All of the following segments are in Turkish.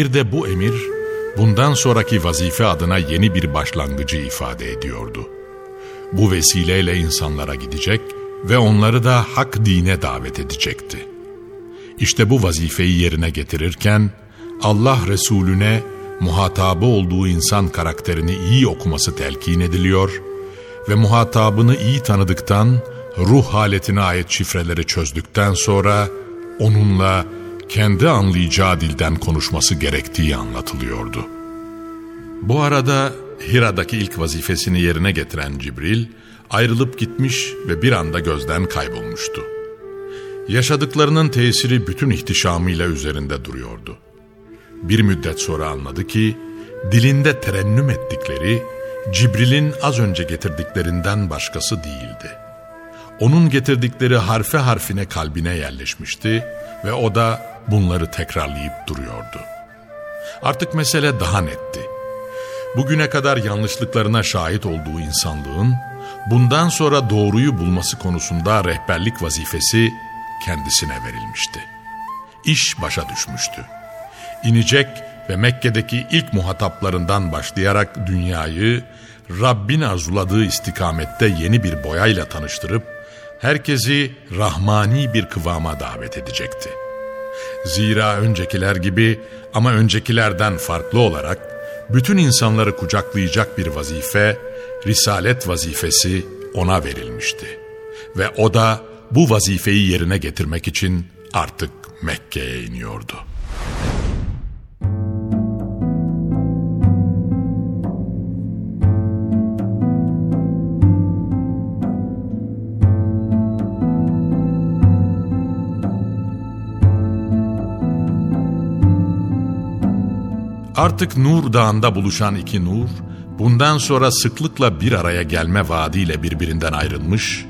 Bir de bu emir bundan sonraki vazife adına yeni bir başlangıcı ifade ediyordu. Bu vesileyle insanlara gidecek ve onları da hak dine davet edecekti. İşte bu vazifeyi yerine getirirken Allah Resulüne muhatabı olduğu insan karakterini iyi okuması telkin ediliyor ve muhatabını iyi tanıdıktan, ruh haletine ait şifreleri çözdükten sonra onunla kendi anlayacağı dilden konuşması gerektiği anlatılıyordu. Bu arada Hira'daki ilk vazifesini yerine getiren Cibril ayrılıp gitmiş ve bir anda gözden kaybolmuştu. Yaşadıklarının tesiri bütün ihtişamıyla üzerinde duruyordu. Bir müddet sonra anladı ki dilinde terennüm ettikleri Cibril'in az önce getirdiklerinden başkası değildi. Onun getirdikleri harfe harfine kalbine yerleşmişti ve o da bunları tekrarlayıp duruyordu. Artık mesele daha netti. Bugüne kadar yanlışlıklarına şahit olduğu insanlığın bundan sonra doğruyu bulması konusunda rehberlik vazifesi kendisine verilmişti. İş başa düşmüştü. İnecek ve Mekke'deki ilk muhataplarından başlayarak dünyayı Rabbin arzuladığı istikamette yeni bir boyayla tanıştırıp herkesi rahmani bir kıvama davet edecekti. Zira öncekiler gibi ama öncekilerden farklı olarak bütün insanları kucaklayacak bir vazife, risalet vazifesi ona verilmişti. Ve o da bu vazifeyi yerine getirmek için artık Mekke'ye iniyordu. Artık Nur Dağı'nda buluşan iki nur, bundan sonra sıklıkla bir araya gelme vaadiyle birbirinden ayrılmış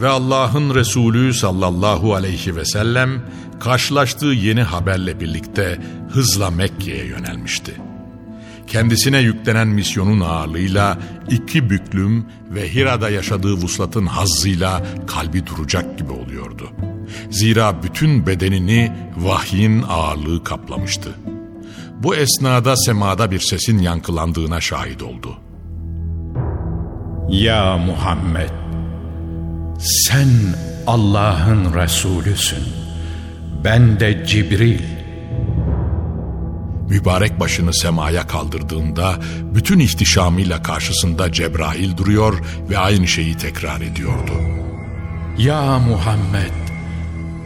ve Allah'ın Resulü sallallahu aleyhi ve sellem karşılaştığı yeni haberle birlikte hızla Mekke'ye yönelmişti. Kendisine yüklenen misyonun ağırlığıyla iki büklüm ve Hira'da yaşadığı vuslatın hazzıyla kalbi duracak gibi oluyordu. Zira bütün bedenini vahyin ağırlığı kaplamıştı. Bu esnada semada bir sesin yankılandığına şahit oldu. Ya Muhammed, sen Allah'ın Resulüsün. Ben de Cibril. Mübarek başını semaya kaldırdığında bütün ihtişamıyla karşısında Cebrail duruyor ve aynı şeyi tekrar ediyordu. Ya Muhammed,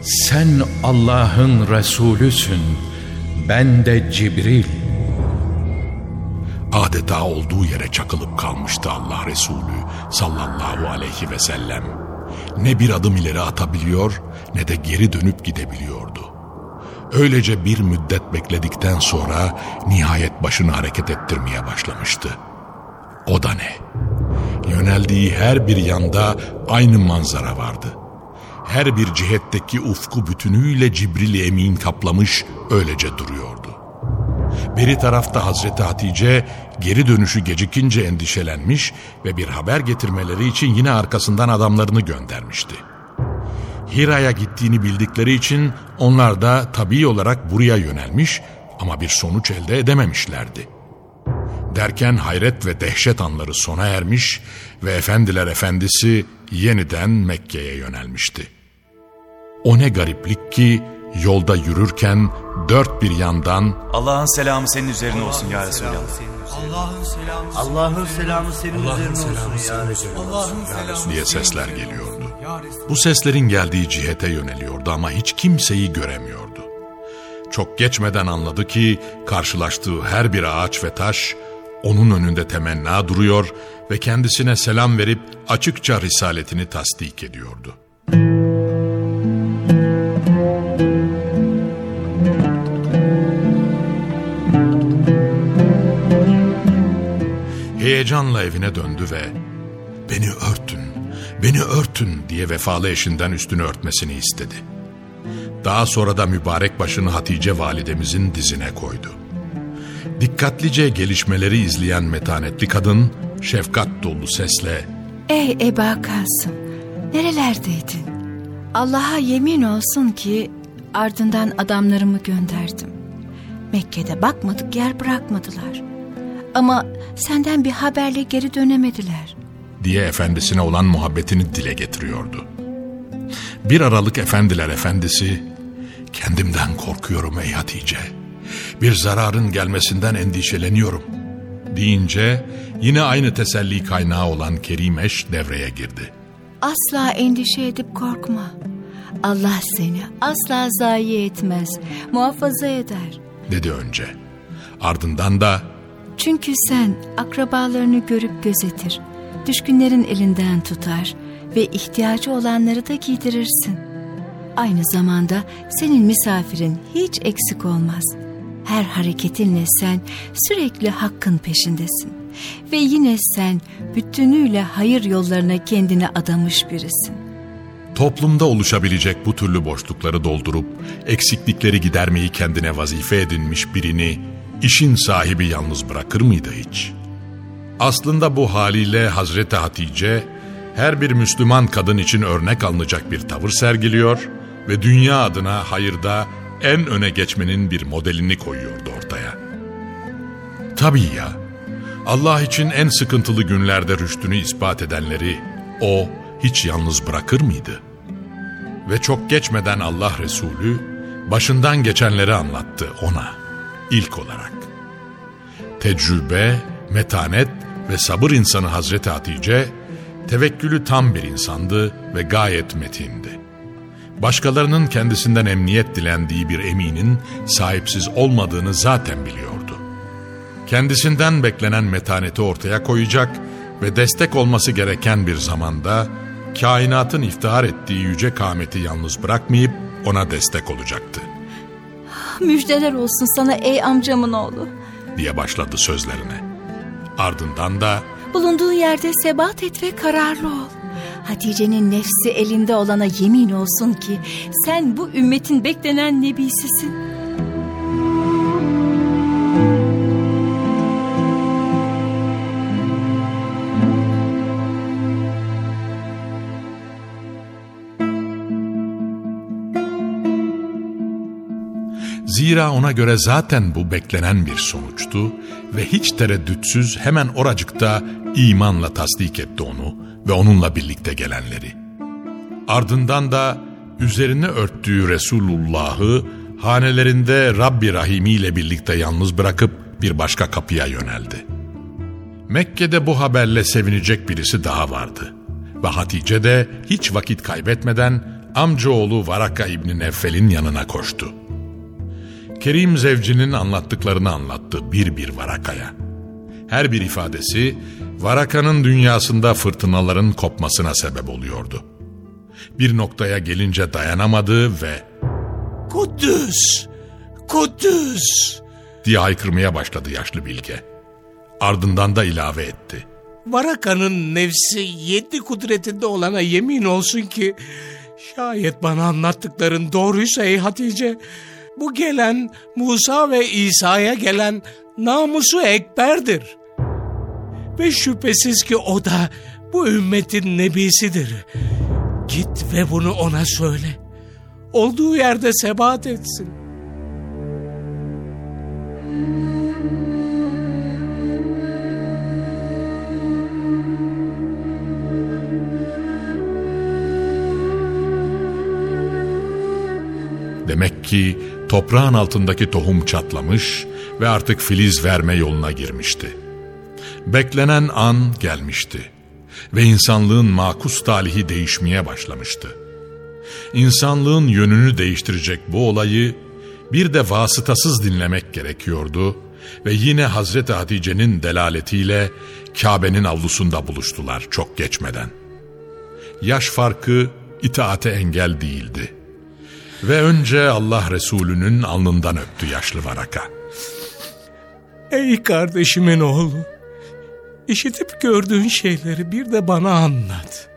sen Allah'ın Resulüsün. Ben de Cibril. Adeta olduğu yere çakılıp kalmıştı Allah Resulü sallallahu aleyhi ve sellem. Ne bir adım ileri atabiliyor ne de geri dönüp gidebiliyordu. Öylece bir müddet bekledikten sonra nihayet başını hareket ettirmeye başlamıştı. O da ne? Yöneldiği her bir yanda aynı manzara vardı. Her bir cihetteki ufku bütünüyle Cibril Emin kaplamış öylece duruyordu. Beri tarafta Hazreti Hatice geri dönüşü gecikince endişelenmiş ve bir haber getirmeleri için yine arkasından adamlarını göndermişti. Hira'ya gittiğini bildikleri için onlar da tabii olarak buraya yönelmiş ama bir sonuç elde edememişlerdi. Derken hayret ve dehşet anları sona ermiş ve efendiler efendisi yeniden Mekke'ye yönelmişti. O ne gariplik ki yolda yürürken dört bir yandan Allah'ın selamı senin üzerine olsun ya Resulallah. Allah'ın selamı Allah'ın selamı senin üzerine olsun ya diye sesler geliyordu. Bu seslerin geldiği cihete yöneliyordu ama hiç kimseyi göremiyordu. Çok geçmeden anladı ki karşılaştığı her bir ağaç ve taş onun önünde temenna duruyor ve kendisine selam verip açıkça risaletini tasdik ediyordu. Heyecanla evine döndü ve beni örtün, beni örtün diye vefalı eşinden üstünü örtmesini istedi. Daha sonra da mübarek başını Hatice validemizin dizine koydu. Dikkatlice gelişmeleri izleyen metanetli kadın şefkat dolu sesle Ey Eba Kasım, nerelerdeydin? Allah'a yemin olsun ki ardından adamlarımı gönderdim. Mekke'de bakmadık yer bırakmadılar. Ama senden bir haberle geri dönemediler. diye efendisine olan muhabbetini dile getiriyordu. Bir aralık efendiler efendisi, kendimden korkuyorum ey Hatice, bir zararın gelmesinden endişeleniyorum deyince yine aynı teselli kaynağı olan Kerimeş devreye girdi. Asla endişe edip korkma. Allah seni asla zayi etmez, muhafaza eder. dedi önce. Ardından da Çünkü sen akrabalarını görüp gözetir, düşkünlerin elinden tutar ve ihtiyacı olanları da giydirirsin. Aynı zamanda senin misafirin hiç eksik olmaz. Her hareketinle sen sürekli hakkın peşindesin. Ve yine sen bütünüyle hayır yollarına kendini adamış birisin. toplumda oluşabilecek bu türlü boşlukları doldurup eksiklikleri gidermeyi kendine vazife edinmiş birini işin sahibi yalnız bırakır mıydı hiç? Aslında bu haliyle Hazreti Hatice her bir Müslüman kadın için örnek alınacak bir tavır sergiliyor ve dünya adına hayırda en öne geçmenin bir modelini koyuyordu ortaya. Tabii ya, Allah için en sıkıntılı günlerde rüştünü ispat edenleri o hiç yalnız bırakır mıydı? Ve çok geçmeden Allah Resulü başından geçenleri anlattı ona ilk olarak. Tecrübe, metanet ve sabır insanı Hazreti Hatice tevekkülü tam bir insandı ve gayet metindi. Başkalarının kendisinden emniyet dilendiği bir eminin sahipsiz olmadığını zaten biliyordu. Kendisinden beklenen metaneti ortaya koyacak ve destek olması gereken bir zamanda kainatın iftihar ettiği yüce kâmeti yalnız bırakmayıp ona destek olacaktı Müjdeler olsun sana ey amcamın oğlu. diye başladı sözlerine. Ardından da Bulunduğun yerde sebat et ve kararlı ol. Hatice'nin nefsi elinde olana yemin olsun ki sen bu ümmetin beklenen nebisisin. Zira ona göre zaten bu beklenen bir sonuçtu ve hiç tereddütsüz hemen oracıkta imanla tasdik etti onu ve onunla birlikte gelenleri. Ardından da üzerine örttüğü Resulullah'ı hanelerinde Rabbi Rahimi ile birlikte yalnız bırakıp bir başka kapıya yöneldi. Mekke'de bu haberle sevinecek birisi daha vardı. Ve Hatice de hiç vakit kaybetmeden amcaoğlu Varaka İbni Neffel'in yanına koştu. Kerim Zevci'nin anlattıklarını anlattı bir bir Varaka'ya. Her bir ifadesi Varaka'nın dünyasında fırtınaların kopmasına sebep oluyordu. Bir noktaya gelince dayanamadı ve Kudüs! Kudüs! diye haykırmaya başladı yaşlı bilge. Ardından da ilave etti. Varaka'nın nefsi yedi kudretinde olana yemin olsun ki şayet bana anlattıkların doğruysa ey Hatice bu gelen Musa ve İsa'ya gelen namusu ekberdir. Ve şüphesiz ki o da bu ümmetin nebisidir. Git ve bunu ona söyle. Olduğu yerde sebat etsin. Demek ki toprağın altındaki tohum çatlamış ve artık filiz verme yoluna girmişti. Beklenen an gelmişti ve insanlığın makus talihi değişmeye başlamıştı. İnsanlığın yönünü değiştirecek bu olayı bir de vasıtasız dinlemek gerekiyordu ve yine Hazreti Hatice'nin delaletiyle Kabe'nin avlusunda buluştular çok geçmeden. Yaş farkı itaate engel değildi. Ve önce Allah Resulü'nün alnından öptü yaşlı varaka. Ey kardeşimin oğlu, işitip gördüğün şeyleri bir de bana anlat.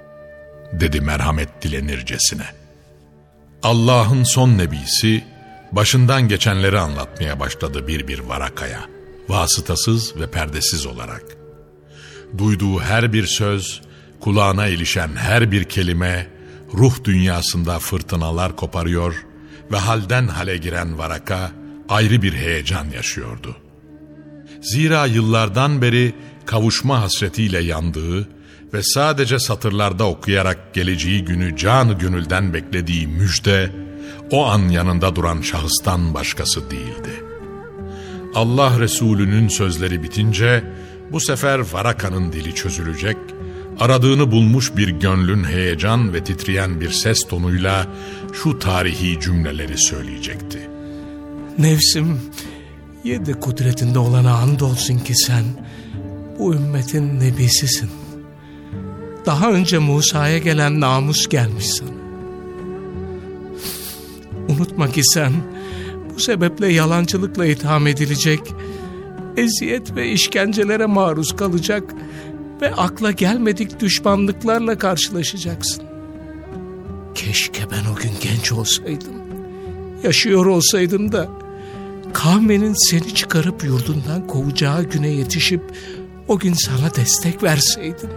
Dedi merhamet dilenircesine. Allah'ın son nebisi başından geçenleri anlatmaya başladı bir bir varakaya. Vasıtasız ve perdesiz olarak. Duyduğu her bir söz, kulağına ilişen her bir kelime ruh dünyasında fırtınalar koparıyor ve halden hale giren Varaka ayrı bir heyecan yaşıyordu. Zira yıllardan beri kavuşma hasretiyle yandığı ve sadece satırlarda okuyarak geleceği günü canı gönülden beklediği müjde, o an yanında duran şahıstan başkası değildi. Allah Resulü'nün sözleri bitince, bu sefer Varaka'nın dili çözülecek aradığını bulmuş bir gönlün heyecan ve titreyen bir ses tonuyla şu tarihi cümleleri söyleyecekti. Nefsim yedi kudretinde olana andolsun ki sen bu ümmetin nebisisin. Daha önce Musa'ya gelen namus gelmiş sana. Unutma ki sen bu sebeple yalancılıkla itham edilecek, eziyet ve işkencelere maruz kalacak ve akla gelmedik düşmanlıklarla karşılaşacaksın. Keşke ben o gün genç olsaydım. Yaşıyor olsaydım da kavmenin seni çıkarıp yurdundan kovacağı güne yetişip o gün sana destek verseydim.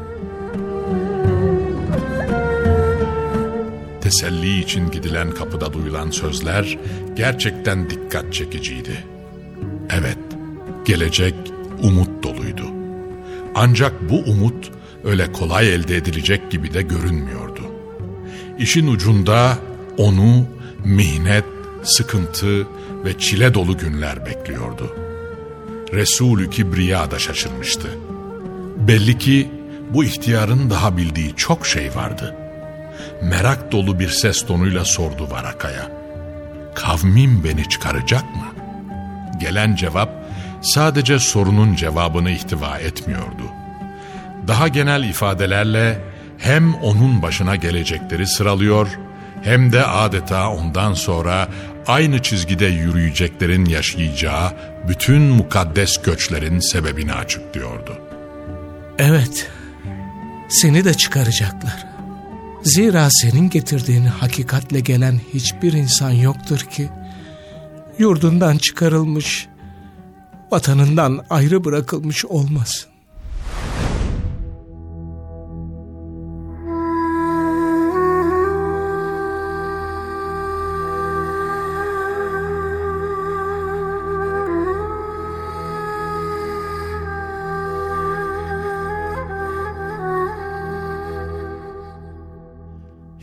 Teselli için gidilen kapıda duyulan sözler gerçekten dikkat çekiciydi. Evet, gelecek umut doluydu. Ancak bu umut öyle kolay elde edilecek gibi de görünmüyordu. İşin ucunda onu mihnet, sıkıntı ve çile dolu günler bekliyordu. Resulü Kibriya da şaşırmıştı. Belli ki bu ihtiyarın daha bildiği çok şey vardı. Merak dolu bir ses tonuyla sordu Varaka'ya. Kavmim beni çıkaracak mı? Gelen cevap sadece sorunun cevabını ihtiva etmiyordu. Daha genel ifadelerle hem onun başına gelecekleri sıralıyor hem de adeta ondan sonra aynı çizgide yürüyeceklerin yaşayacağı bütün mukaddes göçlerin sebebini açıklıyordu. Evet, seni de çıkaracaklar. Zira senin getirdiğin hakikatle gelen hiçbir insan yoktur ki, yurdundan çıkarılmış, vatanından ayrı bırakılmış olmasın.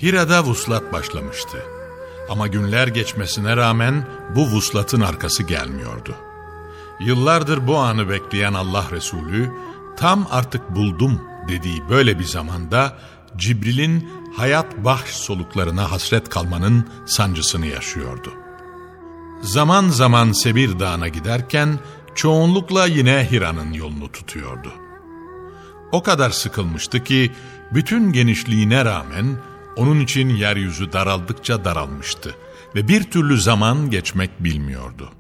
Hira'da vuslat başlamıştı. Ama günler geçmesine rağmen bu vuslatın arkası gelmiyordu. Yıllardır bu anı bekleyen Allah Resulü tam artık buldum dediği böyle bir zamanda Cibril'in hayat bahş soluklarına hasret kalmanın sancısını yaşıyordu. Zaman zaman Sebir Dağı'na giderken çoğunlukla yine Hira'nın yolunu tutuyordu. O kadar sıkılmıştı ki bütün genişliğine rağmen onun için yeryüzü daraldıkça daralmıştı ve bir türlü zaman geçmek bilmiyordu.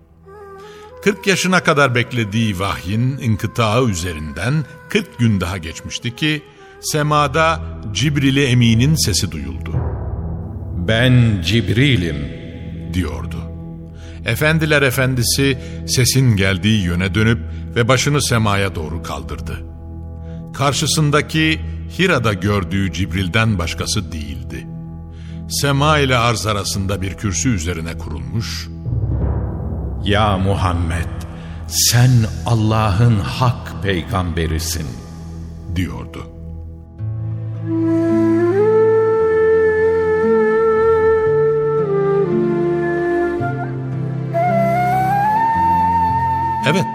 40 yaşına kadar beklediği vahyin inkıtağı üzerinden 40 gün daha geçmişti ki semada Cibril-i Emin'in sesi duyuldu. Ben Cibril'im diyordu. Efendiler efendisi sesin geldiği yöne dönüp ve başını semaya doğru kaldırdı. Karşısındaki Hira'da gördüğü Cibril'den başkası değildi. Sema ile arz arasında bir kürsü üzerine kurulmuş. Ya Muhammed sen Allah'ın hak peygamberisin diyordu. Evet,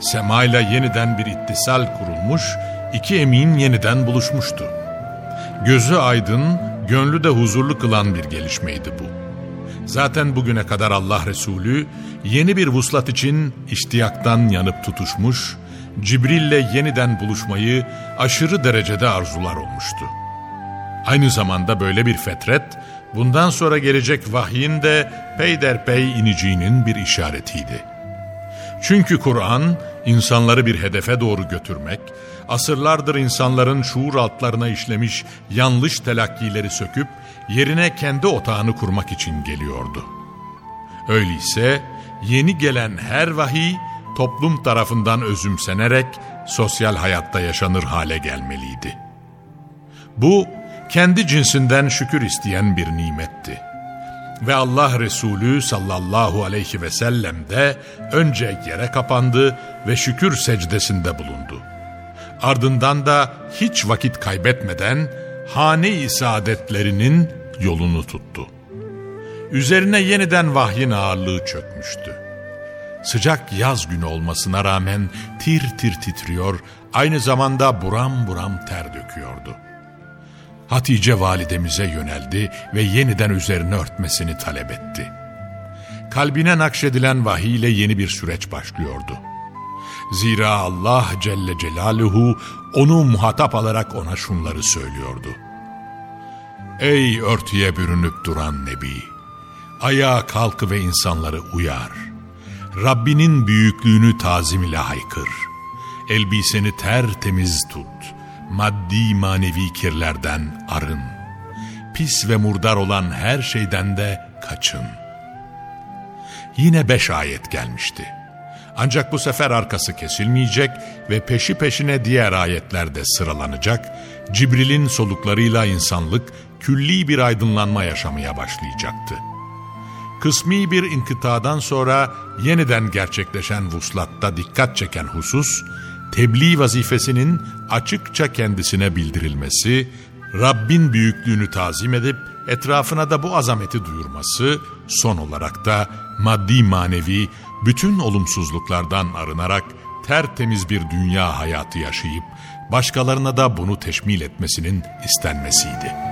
Sema ile yeniden bir ittisal kurulmuş, iki emin yeniden buluşmuştu. Gözü aydın, gönlü de huzurlu kılan bir gelişmeydi bu. Zaten bugüne kadar Allah Resulü yeni bir vuslat için iştiyaktan yanıp tutuşmuş, Cibril'le yeniden buluşmayı aşırı derecede arzular olmuştu. Aynı zamanda böyle bir fetret, bundan sonra gelecek vahyin de peyderpey ineceğinin bir işaretiydi. Çünkü Kur'an insanları bir hedefe doğru götürmek, asırlardır insanların şuur altlarına işlemiş yanlış telakkileri söküp yerine kendi otağını kurmak için geliyordu. Öyleyse yeni gelen her vahiy toplum tarafından özümsenerek sosyal hayatta yaşanır hale gelmeliydi. Bu kendi cinsinden şükür isteyen bir nimetti. Ve Allah Resulü sallallahu aleyhi ve sellem de önce yere kapandı ve şükür secdesinde bulundu. Ardından da hiç vakit kaybetmeden hane-i saadetlerinin yolunu tuttu. Üzerine yeniden vahyin ağırlığı çökmüştü. Sıcak yaz günü olmasına rağmen tir tir titriyor, aynı zamanda buram buram ter döküyordu. Hatice validemize yöneldi ve yeniden üzerine örtmesini talep etti. Kalbine nakşedilen vahiy ile yeni bir süreç başlıyordu. Zira Allah Celle Celaluhu onu muhatap alarak ona şunları söylüyordu. Ey örtüye bürünüp duran Nebi! Ayağa kalk ve insanları uyar. Rabbinin büyüklüğünü tazim ile haykır. Elbiseni tertemiz tut. Maddi manevi kirlerden arın. Pis ve murdar olan her şeyden de kaçın. Yine beş ayet gelmişti. Ancak bu sefer arkası kesilmeyecek ve peşi peşine diğer ayetler de sıralanacak. Cibril'in soluklarıyla insanlık külli bir aydınlanma yaşamaya başlayacaktı. Kısmi bir inkıtadan sonra yeniden gerçekleşen vuslatta dikkat çeken husus, tebliğ vazifesinin açıkça kendisine bildirilmesi, Rabbin büyüklüğünü tazim edip etrafına da bu azameti duyurması, son olarak da maddi manevi bütün olumsuzluklardan arınarak tertemiz bir dünya hayatı yaşayıp başkalarına da bunu teşmil etmesinin istenmesiydi.